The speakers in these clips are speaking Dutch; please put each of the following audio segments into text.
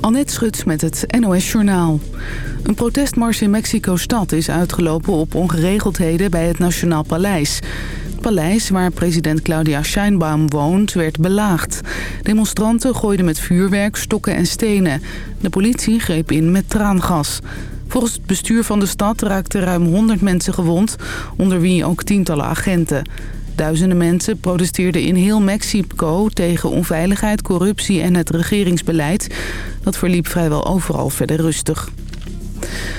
Annette Schut met het NOS Journaal. Een protestmars in Mexico-stad is uitgelopen op ongeregeldheden bij het Nationaal Paleis. Het paleis, waar president Claudia Scheinbaum woont, werd belaagd. Demonstranten gooiden met vuurwerk, stokken en stenen. De politie greep in met traangas. Volgens het bestuur van de stad raakten ruim 100 mensen gewond, onder wie ook tientallen agenten. Duizenden mensen protesteerden in heel Mexico tegen onveiligheid, corruptie en het regeringsbeleid. Dat verliep vrijwel overal verder rustig.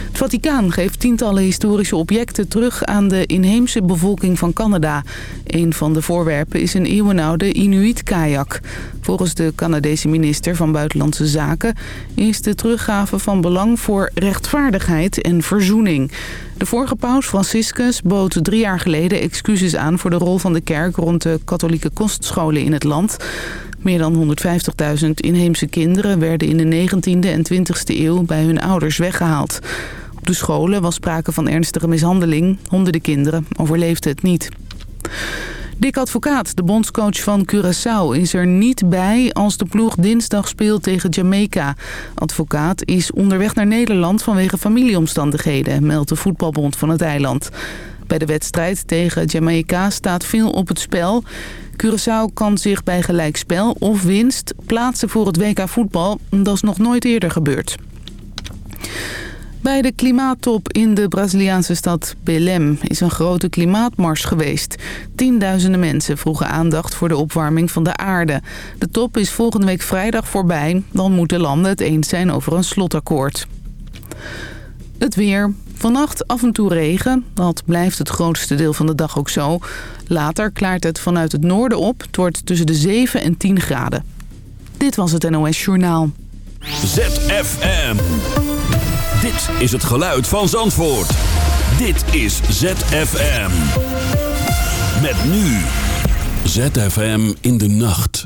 Het Vaticaan geeft tientallen historische objecten terug aan de inheemse bevolking van Canada. Een van de voorwerpen is een eeuwenoude Inuit-kajak. Volgens de Canadese minister van Buitenlandse Zaken is de teruggave van belang voor rechtvaardigheid en verzoening. De vorige paus Franciscus bood drie jaar geleden excuses aan voor de rol van de kerk rond de katholieke kostscholen in het land. Meer dan 150.000 inheemse kinderen werden in de 19e en 20e eeuw bij hun ouders weggehaald. Op de scholen was sprake van ernstige mishandeling. Honderden kinderen overleefden het niet. Dick Advocaat, de bondscoach van Curaçao, is er niet bij als de ploeg dinsdag speelt tegen Jamaica. Advocaat is onderweg naar Nederland vanwege familieomstandigheden, meldt de voetbalbond van het eiland. Bij de wedstrijd tegen Jamaica staat veel op het spel. Curaçao kan zich bij gelijkspel of winst plaatsen voor het WK voetbal. Dat is nog nooit eerder gebeurd. Bij de klimaattop in de Braziliaanse stad Belém is een grote klimaatmars geweest. Tienduizenden mensen vroegen aandacht voor de opwarming van de aarde. De top is volgende week vrijdag voorbij. Dan moeten landen het eens zijn over een slotakkoord. Het weer. Vannacht af en toe regen. Dat blijft het grootste deel van de dag ook zo. Later klaart het vanuit het noorden op. Het wordt tussen de 7 en 10 graden. Dit was het NOS Journaal. ZFM. Dit is het geluid van Zandvoort. Dit is ZFM. Met nu. ZFM in de nacht.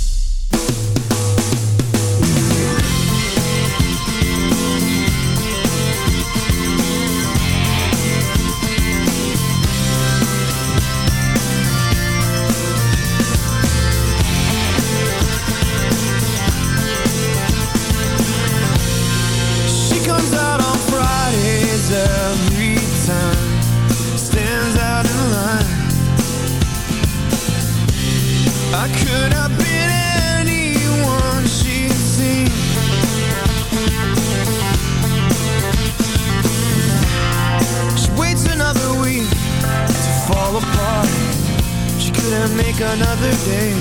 another day.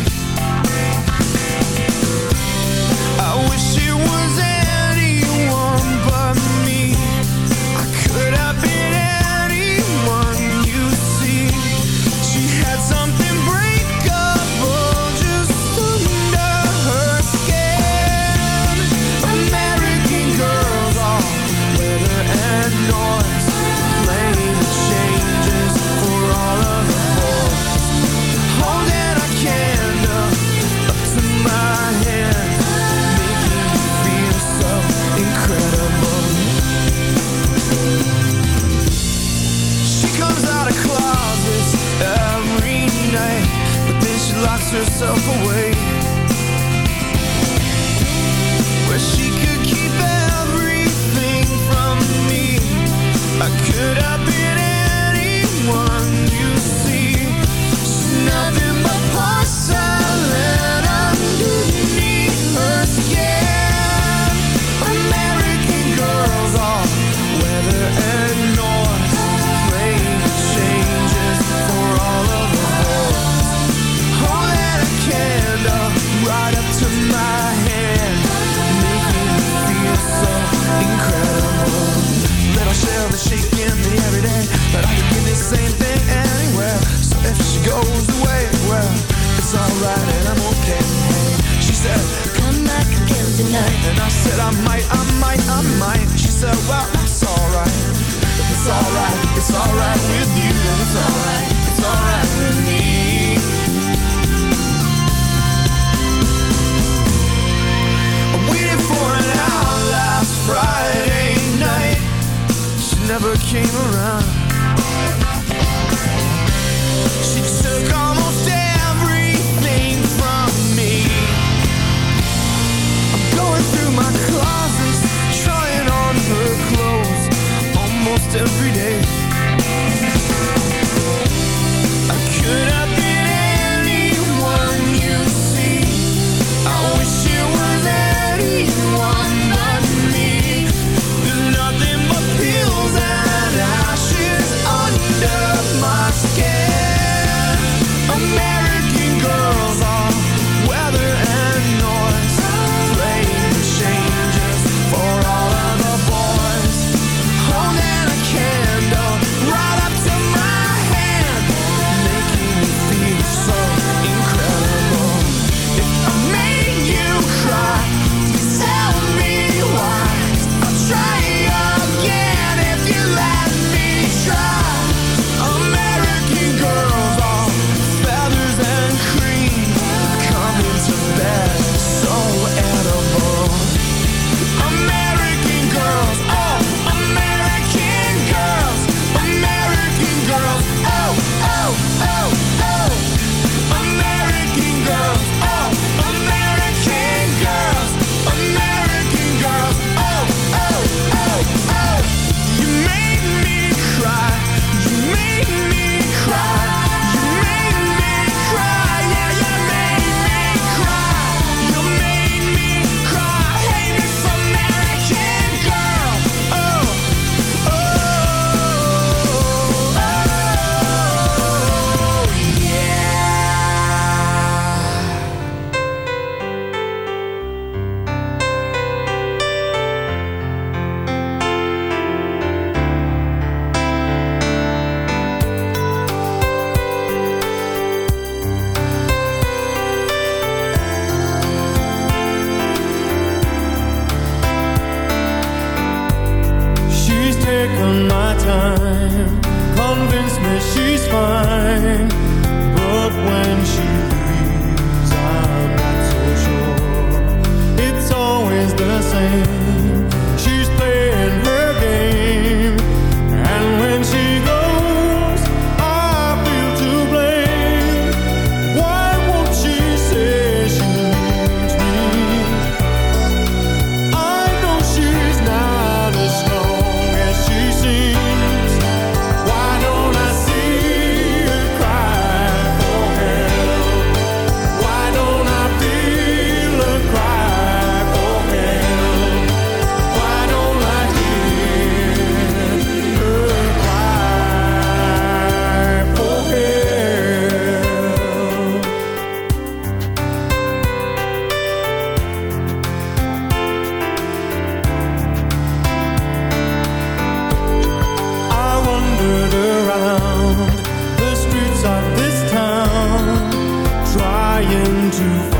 And I said I might, I might, I might. She said, well, alright. It's alright, it's alright with you. It's alright, it's alright with me. I waited for an hour last Friday night. She never came around. every day. To.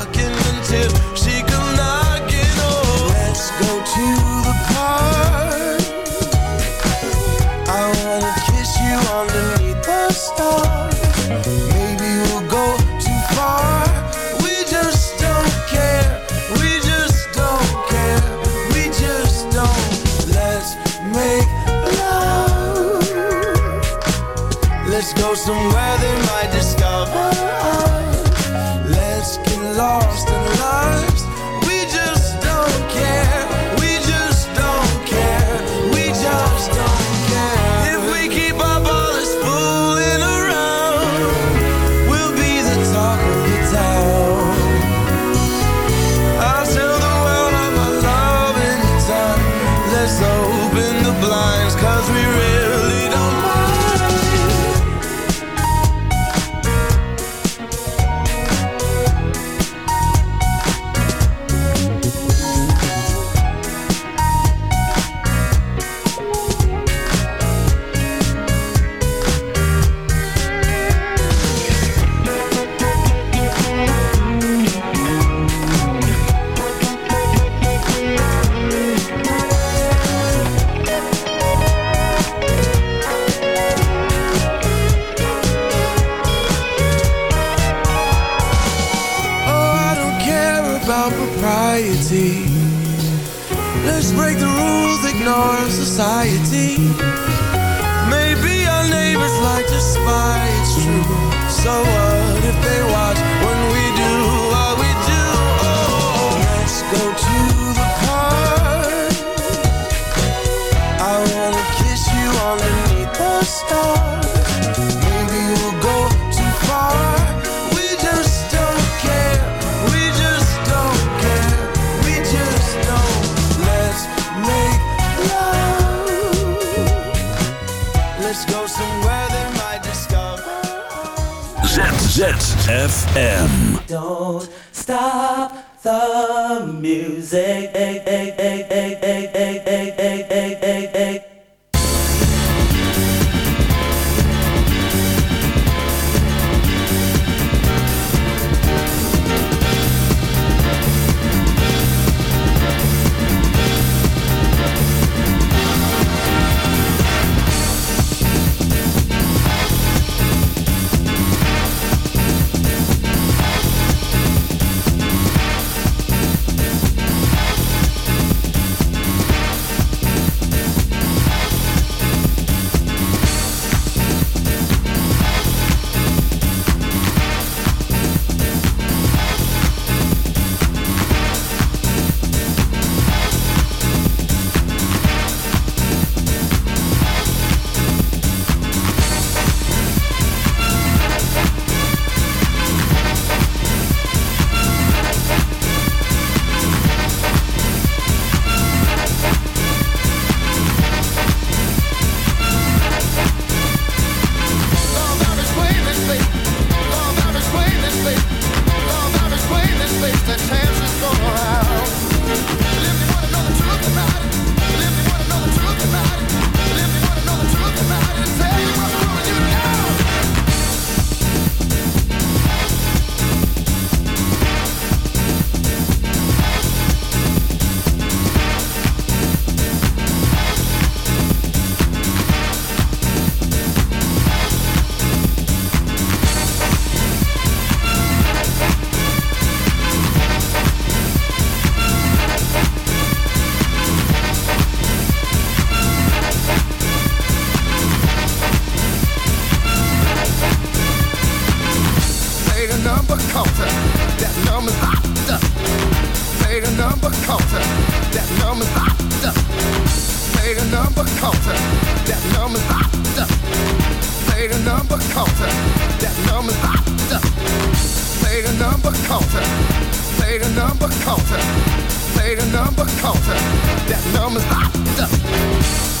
number counter. That is after. Play the number counter. Play the number counter. Play the number counter. That is after.